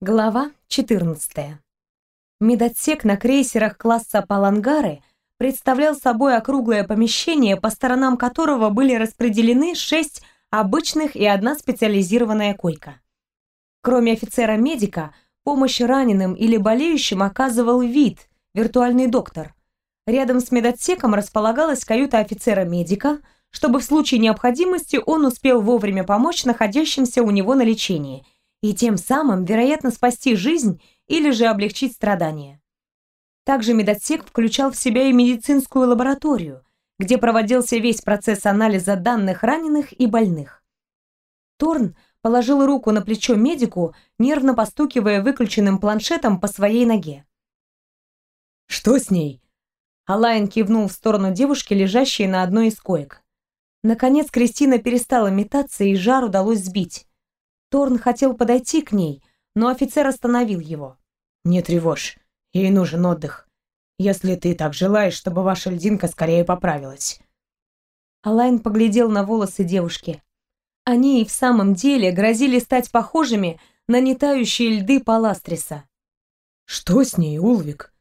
Глава 14. Медотсек на крейсерах класса Палангары представлял собой округлое помещение, по сторонам которого были распределены шесть обычных и одна специализированная койка. Кроме офицера-медика, помощь раненым или болеющим оказывал вид, виртуальный доктор. Рядом с медотсеком располагалась каюта офицера-медика, чтобы в случае необходимости он успел вовремя помочь находящимся у него на лечении – и тем самым, вероятно, спасти жизнь или же облегчить страдания. Также медотсек включал в себя и медицинскую лабораторию, где проводился весь процесс анализа данных раненых и больных. Торн положил руку на плечо медику, нервно постукивая выключенным планшетом по своей ноге. «Что с ней?» Алайн кивнул в сторону девушки, лежащей на одной из коек. Наконец Кристина перестала метаться, и жар удалось сбить. Торн хотел подойти к ней, но офицер остановил его. «Не тревожь, ей нужен отдых. Если ты так желаешь, чтобы ваша льдинка скорее поправилась». Алайн поглядел на волосы девушки. Они и в самом деле грозили стать похожими на нетающие льды Паластриса. «Что с ней, Улвик?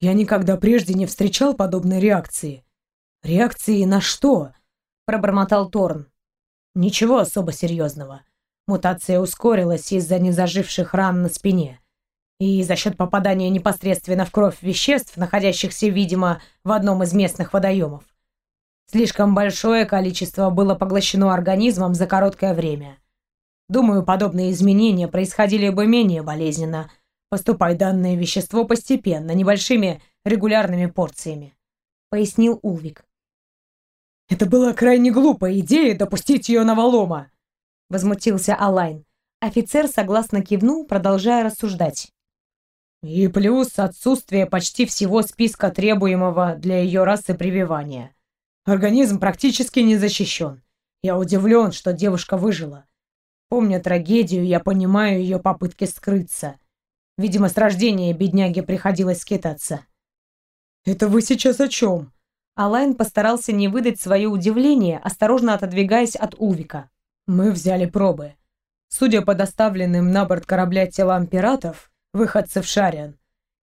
Я никогда прежде не встречал подобной реакции. Реакции на что?» – пробормотал Торн. «Ничего особо серьезного. Мутация ускорилась из-за незаживших ран на спине и за счет попадания непосредственно в кровь веществ, находящихся, видимо, в одном из местных водоемов. Слишком большое количество было поглощено организмом за короткое время. Думаю, подобные изменения происходили бы менее болезненно, поступая данное вещество постепенно, небольшими регулярными порциями», — пояснил Улвик. «Это была крайне глупая идея допустить ее новолома», возмутился Алайн. Офицер согласно кивнул, продолжая рассуждать. И плюс отсутствие почти всего списка требуемого для ее расы прививания. Организм практически не защищен. Я удивлен, что девушка выжила. Помня трагедию, я понимаю ее попытки скрыться. Видимо, с рождения бедняге приходилось скитаться. «Это вы сейчас о чем?» Алайн постарался не выдать свое удивление, осторожно отодвигаясь от Улвика. Мы взяли пробы. Судя по доставленным на борт корабля телам пиратов, выходцев Шариан,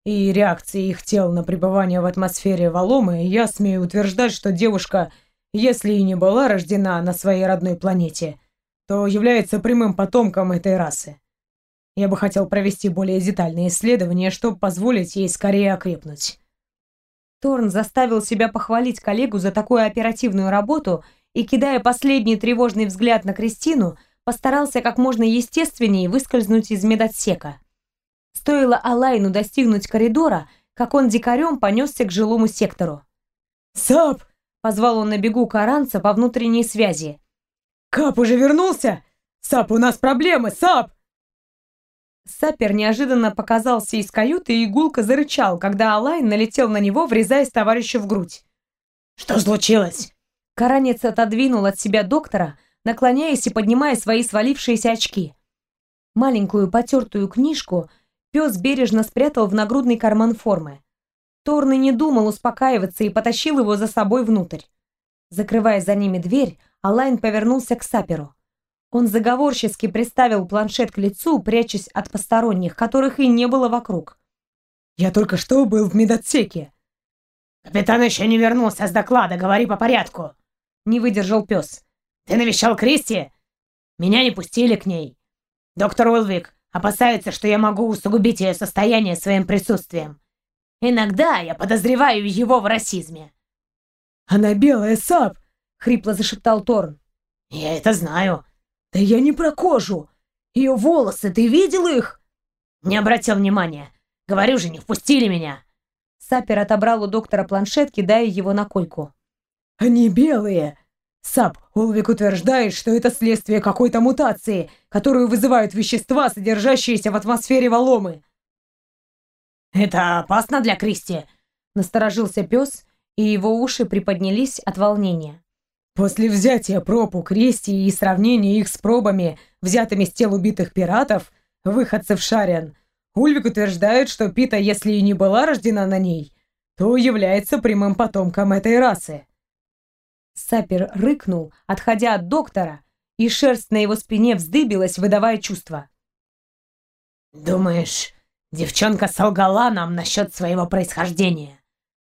и реакции их тел на пребывание в атмосфере Валомы, я смею утверждать, что девушка, если и не была рождена на своей родной планете, то является прямым потомком этой расы. Я бы хотел провести более детальные исследования, чтобы позволить ей скорее окрепнуть. Торн заставил себя похвалить коллегу за такую оперативную работу и, кидая последний тревожный взгляд на Кристину, постарался как можно естественнее выскользнуть из медотсека. Стоило Алайну достигнуть коридора, как он дикарем понесся к жилому сектору. «Сап!» — позвал он на бегу Каранца по внутренней связи. «Кап уже вернулся? Сап, у нас проблемы, Сап!» Сапер неожиданно показался из каюты и игулка зарычал, когда Алайн налетел на него, врезаясь товарищу в грудь. «Что случилось?» Каранец отодвинул от себя доктора, наклоняясь и поднимая свои свалившиеся очки. Маленькую потертую книжку пес бережно спрятал в нагрудный карман формы. Торный не думал успокаиваться и потащил его за собой внутрь. Закрывая за ними дверь, Алайн повернулся к Саперу. Он заговорчески приставил планшет к лицу, прячась от посторонних, которых и не было вокруг. «Я только что был в медотсеке». «Капитан еще не вернулся с доклада, говори по порядку», не выдержал пес. «Ты навещал Кристи?» «Меня не пустили к ней. Доктор Уилвик опасается, что я могу усугубить ее состояние своим присутствием. Иногда я подозреваю его в расизме». «Она белая, Сап!» — хрипло зашептал Торн. «Я это знаю». «Да я не про кожу. Ее волосы, ты видел их?» «Не обратил внимания. Говорю же, не впустили меня». Сапер отобрал у доктора планшет, кидая его на койку. Они белые. Сап, Олвик утверждает, что это следствие какой-то мутации, которую вызывают вещества, содержащиеся в атмосфере Валомы. «Это опасно для Кристи?» — насторожился пес, и его уши приподнялись от волнения. После взятия проб у Кристи и сравнения их с пробами, взятыми с тел убитых пиратов, выходцев Шариан, Ульвик утверждает, что Пита, если и не была рождена на ней, то является прямым потомком этой расы. Сапер рыкнул, отходя от доктора, и шерсть на его спине вздыбилась, выдавая чувства. «Думаешь, девчонка солгала нам насчет своего происхождения?»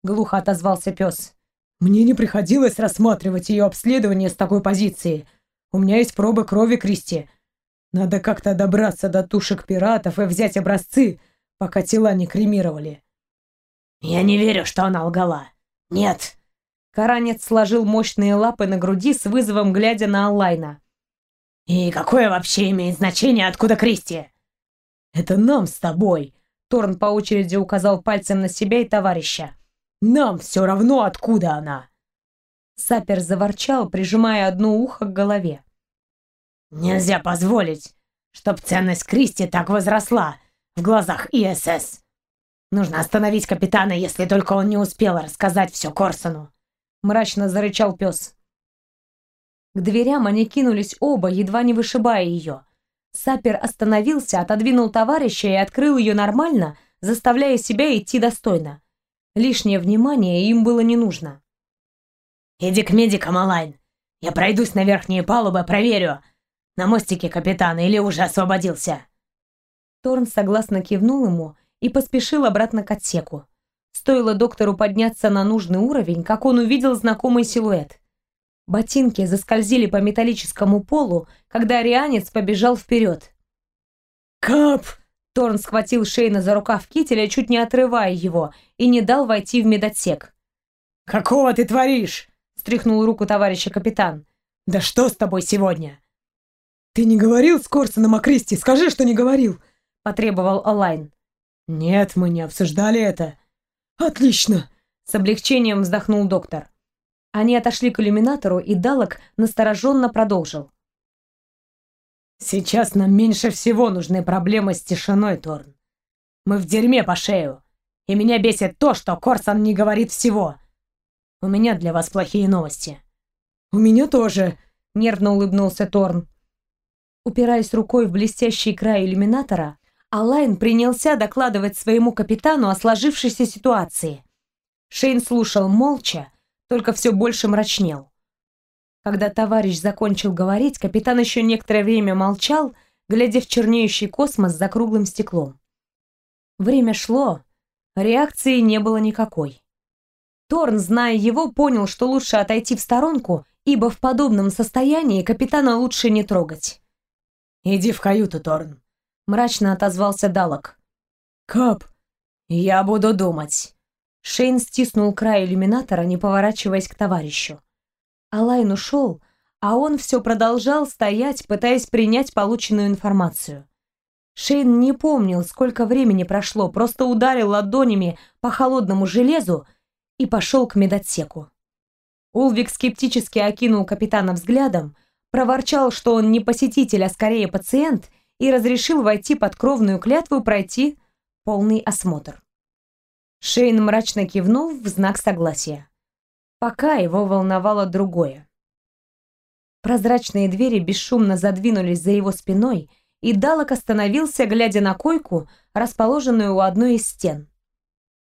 Глухо отозвался пес. «Мне не приходилось рассматривать ее обследование с такой позиции. У меня есть пробы крови Кристи. Надо как-то добраться до тушек пиратов и взять образцы, пока тела не кремировали». «Я не верю, что она лгала. Нет». Каранец сложил мощные лапы на груди с вызовом, глядя на Аллайна. «И какое вообще имеет значение, откуда Кристи?» «Это нам с тобой!» Торн по очереди указал пальцем на себя и товарища. «Нам все равно, откуда она!» Сапер заворчал, прижимая одно ухо к голове. «Нельзя позволить, чтоб ценность Кристи так возросла в глазах ИСС. Нужно остановить капитана, если только он не успел рассказать все Корсону!» Мрачно зарычал пес. К дверям они кинулись оба, едва не вышибая ее. Сапер остановился, отодвинул товарища и открыл ее нормально, заставляя себя идти достойно. Лишнее внимание им было не нужно. «Иди к медикам, Алайн. Я пройдусь на верхние палубы, проверю. На мостике капитана или уже освободился?» Торн согласно кивнул ему и поспешил обратно к отсеку. Стоило доктору подняться на нужный уровень, как он увидел знакомый силуэт. Ботинки заскользили по металлическому полу, когда арианец побежал вперед. «Кап!» Торн схватил Шейна за рукав кителя, чуть не отрывая его, и не дал войти в медотсек. «Какого ты творишь?» — стряхнул руку товарища капитан. «Да что с тобой сегодня?» «Ты не говорил с Корсоном о Кристи? Скажи, что не говорил!» — потребовал Алайн. «Нет, мы не обсуждали это». «Отлично!» — с облегчением вздохнул доктор. Они отошли к иллюминатору, и Далок настороженно продолжил. «Сейчас нам меньше всего нужны проблемы с тишиной, Торн. Мы в дерьме по шею, и меня бесит то, что Корсон не говорит всего. У меня для вас плохие новости». «У меня тоже», — нервно улыбнулся Торн. Упираясь рукой в блестящий край иллюминатора, Алайн принялся докладывать своему капитану о сложившейся ситуации. Шейн слушал молча, только все больше мрачнел. Когда товарищ закончил говорить, капитан еще некоторое время молчал, глядя в чернеющий космос за круглым стеклом. Время шло, реакции не было никакой. Торн, зная его, понял, что лучше отойти в сторонку, ибо в подобном состоянии капитана лучше не трогать. «Иди в каюту, Торн», — мрачно отозвался Далок. «Кап, я буду думать». Шейн стиснул край иллюминатора, не поворачиваясь к товарищу. Алайн ушел, а он все продолжал стоять, пытаясь принять полученную информацию. Шейн не помнил, сколько времени прошло, просто ударил ладонями по холодному железу и пошел к медотсеку. Улвик скептически окинул капитана взглядом, проворчал, что он не посетитель, а скорее пациент, и разрешил войти под кровную клятву пройти полный осмотр. Шейн мрачно кивнул в знак согласия. Пока его волновало другое. Прозрачные двери бесшумно задвинулись за его спиной, и Далок остановился, глядя на койку, расположенную у одной из стен.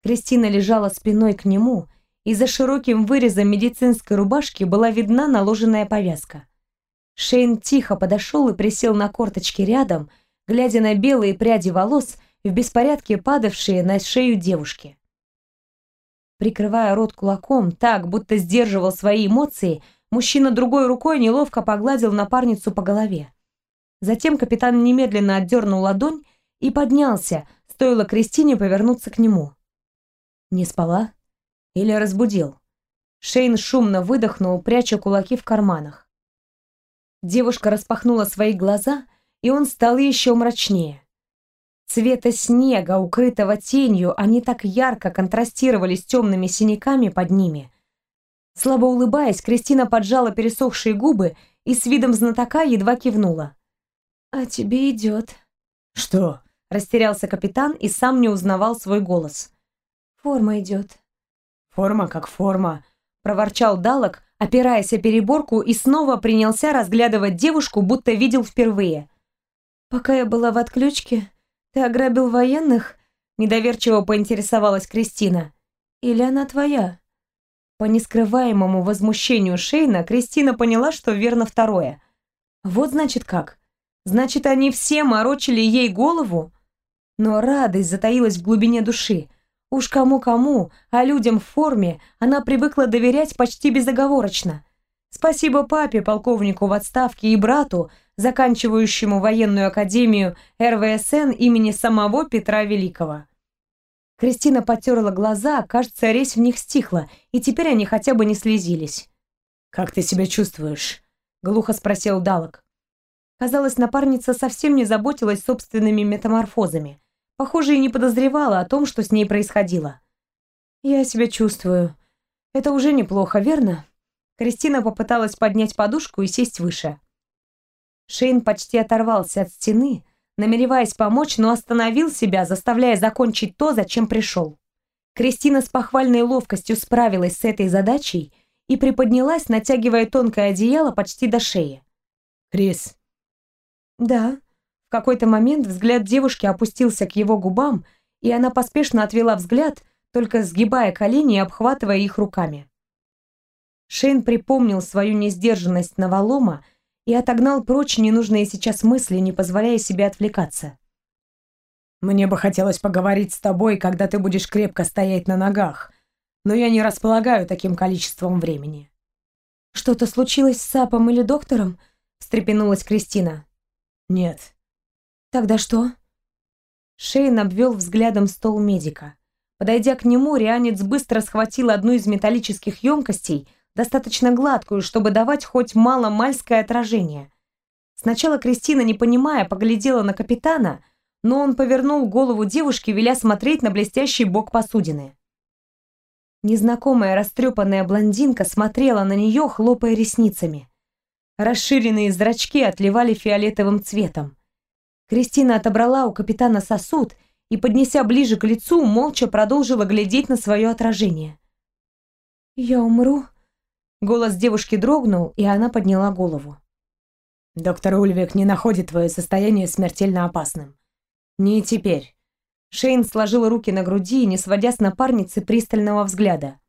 Кристина лежала спиной к нему, и за широким вырезом медицинской рубашки была видна наложенная повязка. Шейн тихо подошел и присел на корточки рядом, глядя на белые пряди волос, в беспорядке падавшие на шею девушки. Прикрывая рот кулаком, так, будто сдерживал свои эмоции, мужчина другой рукой неловко погладил напарницу по голове. Затем капитан немедленно отдернул ладонь и поднялся, стоило Кристине повернуться к нему. Не спала? Или разбудил? Шейн шумно выдохнул, пряча кулаки в карманах. Девушка распахнула свои глаза, и он стал еще мрачнее. Цвета снега, укрытого тенью, они так ярко контрастировали с темными синяками под ними. Слабо улыбаясь, Кристина поджала пересохшие губы и с видом знатока едва кивнула. «А тебе идет». «Что?» – растерялся капитан и сам не узнавал свой голос. «Форма идет». «Форма как форма», – проворчал Далок, опираясь о переборку и снова принялся разглядывать девушку, будто видел впервые. «Пока я была в отключке, «Ты ограбил военных?» — недоверчиво поинтересовалась Кристина. «Или она твоя?» По нескрываемому возмущению Шейна Кристина поняла, что верно второе. «Вот значит как. Значит, они все морочили ей голову?» Но радость затаилась в глубине души. Уж кому-кому, а людям в форме она привыкла доверять почти безоговорочно. Спасибо папе, полковнику в отставке, и брату, заканчивающему военную академию РВСН имени самого Петра Великого. Кристина потерла глаза, кажется, резь в них стихла, и теперь они хотя бы не слезились. «Как ты себя чувствуешь?» — глухо спросил Далок. Казалось, напарница совсем не заботилась собственными метаморфозами. Похоже, и не подозревала о том, что с ней происходило. «Я себя чувствую. Это уже неплохо, верно?» Кристина попыталась поднять подушку и сесть выше. Шейн почти оторвался от стены, намереваясь помочь, но остановил себя, заставляя закончить то, зачем пришел. Кристина с похвальной ловкостью справилась с этой задачей и приподнялась, натягивая тонкое одеяло почти до шеи. «Крис». «Да». Какой-то момент взгляд девушки опустился к его губам, и она поспешно отвела взгляд, только сгибая колени и обхватывая их руками. Шейн припомнил свою несдержанность Навалома и отогнал прочь ненужные сейчас мысли, не позволяя себе отвлекаться. «Мне бы хотелось поговорить с тобой, когда ты будешь крепко стоять на ногах, но я не располагаю таким количеством времени». «Что-то случилось с Сапом или доктором?» — встрепенулась Кристина. «Нет». «Тогда что?» Шейн обвел взглядом стол медика. Подойдя к нему, Рианец быстро схватил одну из металлических емкостей, достаточно гладкую, чтобы давать хоть мало-мальское отражение. Сначала Кристина, не понимая, поглядела на капитана, но он повернул голову девушки, веля смотреть на блестящий бок посудины. Незнакомая растрепанная блондинка смотрела на нее, хлопая ресницами. Расширенные зрачки отливали фиолетовым цветом. Кристина отобрала у капитана сосуд и, поднеся ближе к лицу, молча продолжила глядеть на свое отражение. «Я умру?» Голос девушки дрогнул, и она подняла голову. «Доктор Ульвик не находит твое состояние смертельно опасным. Не теперь». Шейн сложил руки на груди, не сводя с напарницы пристального взгляда.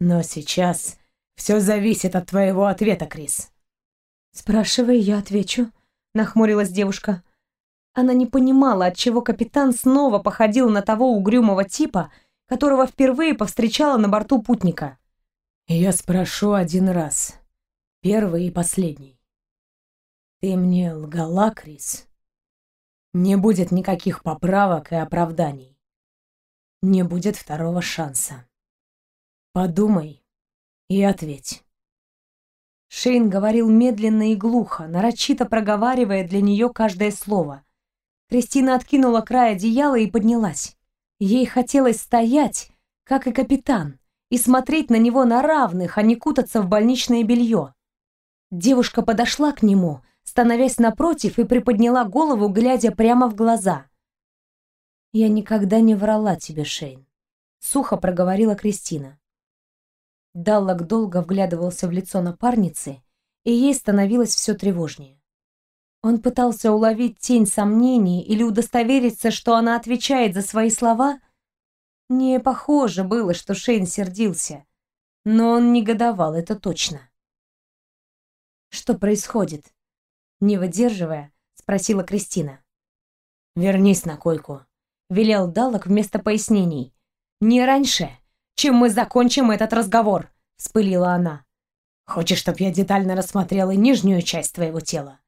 «Но сейчас все зависит от твоего ответа, Крис». «Спрашивай, я отвечу», — нахмурилась девушка. Она не понимала, отчего капитан снова походил на того угрюмого типа, которого впервые повстречала на борту путника. Я спрошу один раз. Первый и последний. Ты мне лгала, Крис? Не будет никаких поправок и оправданий. Не будет второго шанса. Подумай и ответь. Шейн говорил медленно и глухо, нарочито проговаривая для нее каждое слово. Кристина откинула край одеяла и поднялась. Ей хотелось стоять, как и капитан, и смотреть на него на равных, а не кутаться в больничное белье. Девушка подошла к нему, становясь напротив и приподняла голову, глядя прямо в глаза. «Я никогда не врала тебе, Шейн», — сухо проговорила Кристина. Даллок долго вглядывался в лицо напарницы, и ей становилось все тревожнее. Он пытался уловить тень сомнений или удостовериться, что она отвечает за свои слова, не похоже было, что Шейн сердился, но он негодовал, это точно. «Что происходит?» Не выдерживая, спросила Кристина. «Вернись на койку», — велел Далок вместо пояснений. «Не раньше, чем мы закончим этот разговор», — вспылила она. «Хочешь, чтоб я детально рассмотрела нижнюю часть твоего тела?»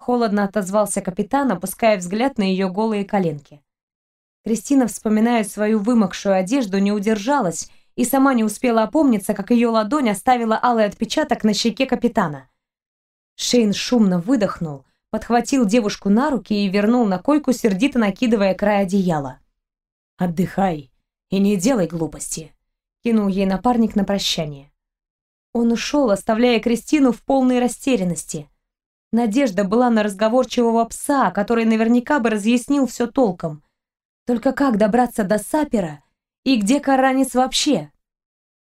Холодно отозвался капитан, опуская взгляд на ее голые коленки. Кристина, вспоминая свою вымокшую одежду, не удержалась и сама не успела опомниться, как ее ладонь оставила алый отпечаток на щеке капитана. Шейн шумно выдохнул, подхватил девушку на руки и вернул на койку, сердито накидывая край одеяла. «Отдыхай и не делай глупости», — кинул ей напарник на прощание. Он ушел, оставляя Кристину в полной растерянности. Надежда была на разговорчивого пса, который наверняка бы разъяснил все толком — только как добраться до Сапера и где Каранец вообще?